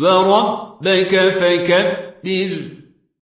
وربك فكبر.